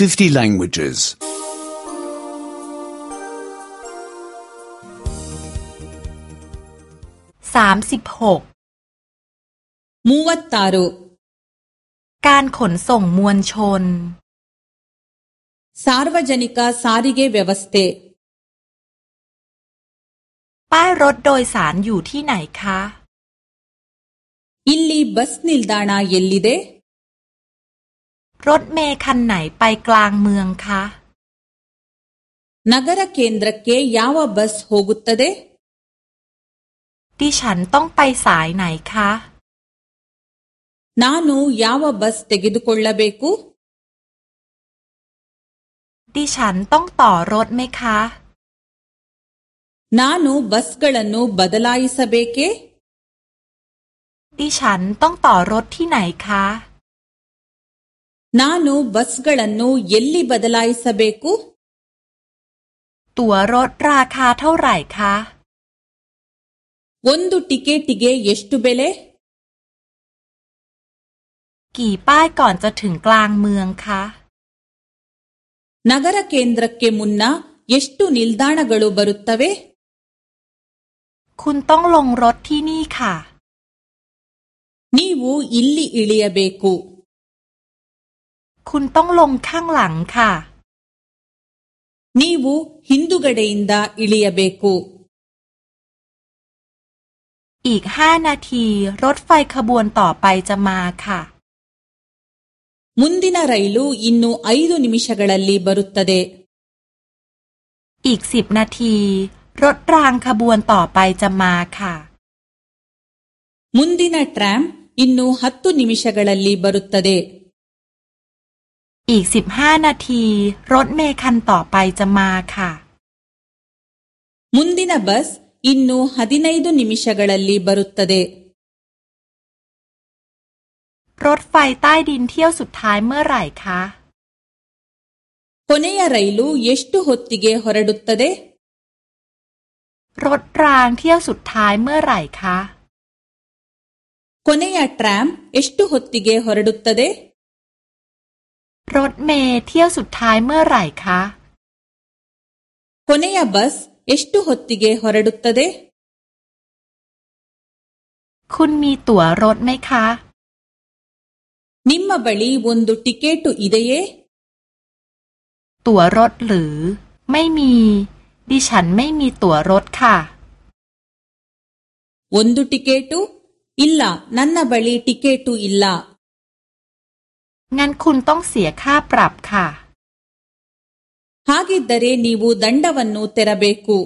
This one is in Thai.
50 languages. 36. มูวัตตารุการขนส่งมวลชนสารวจนิกาสาริเกเวสเตป้ายรถโดยสารอยู่ที่ไหนคะอิลลีบัสนิลดานาเยลลีเดรถเมล์คันไหนไปกลางเมืองคะนั ನಗರ ಕ ೇಂ ದ ್ ರ ಕ ್กೆ ಯ ยาว ಸ ್ ಹ ೋฮกุตเตೆดิฉันต้องไปสายไหนคะนಾ ನ ು ಯಾವ ಬಸ್ ತ ೆ ಗ ೆ ದ ು ಕ ೊล್ ಳ ಬ ೇ ಕ ುดิฉันต้องต่อรถไหมคะนಾ ನ ು ಬಸ್ಗಳನ್ನು ಬ ದ ಲ ಾ ಯ ಿ ಸ เบ ಕ ೇดิฉันต้องต่อรถที่ไหนคะ ನಾನು ಬಸ್ಗಳನ್ನು ಎಲ್ಲಿ ಬದಲಾಯಿಸಬೇಕು ตั๋วรถราคา เท่า ไหร่คะ ಒಂದು ಟಿಕೆಟಿಗೆ ಎಷ್ಟು ಬೆಲೆ กี่ ป้าย ก่อน จะ ถึง กลาง เมืองคะ ನಗರ ಕೇಂದ್ರಕ್ಕೆ ಮುನ್ನ ಎಷ್ಟು ನಿಲ್ದಾಣಗಳು ಬರುತ್ತವೆ คุณต้องลงรถที่นี่ค่ะ ನೀವು ಇಲ್ಲಿ ಇಳಿಯಬೇಕು คุณต้องลงข้างหลังค่ะนีวูฮินดูกระเดินดาอิลียาเบกูอีกห้านาที รถไฟขบวนต่อไปจะมาค่ะ มุนดินาไรลูอินนูไอดูนิมิชกรัลลีบรุตเตเด อีกสิบนาที รถรางขบวนต่อไปจะมาค่ะ มุนดินาทรัมอินนูฮัตตูนิมิชกรัลลีบรุตเตเดอีกสิบห้านาที รถเมคันต่อไปจะมาค่ะมุนดินาบัสอินโนฮดินาัยดุนิมิชกลลีบรุตเด รถไฟใต้ดินเที่ยวสุดท้ายเมื่อไรคะคนเยอะไรลูเยสตูฮตติเกฮอร์ดุตเดรถรางเที่ยวสุดท้ายเมื่อไรคะคนเยอะแทรมเยสตูฮตติเกฮอร์ดุตตเดรถเมเที่ยวสุดท้ายเมื่อไหร่คะคนเยาบัสเอชตูฮตติเกฮอร์ดุตตเด คุณมีตั๋วรถไหมคะ นิมมาบัลลีวันดูติเกตุอิดเย ตั๋วรถหรือไม่มี ดิฉันไม่มีตั๋วรถค่ะวันดูติเกตุอิลลานันนาบัลลี ติเกตุอิลลางั้นคุณต้องเสียค่าปรับค่ะ หากิดเรนีวูดันดาวันโนเทราเบกู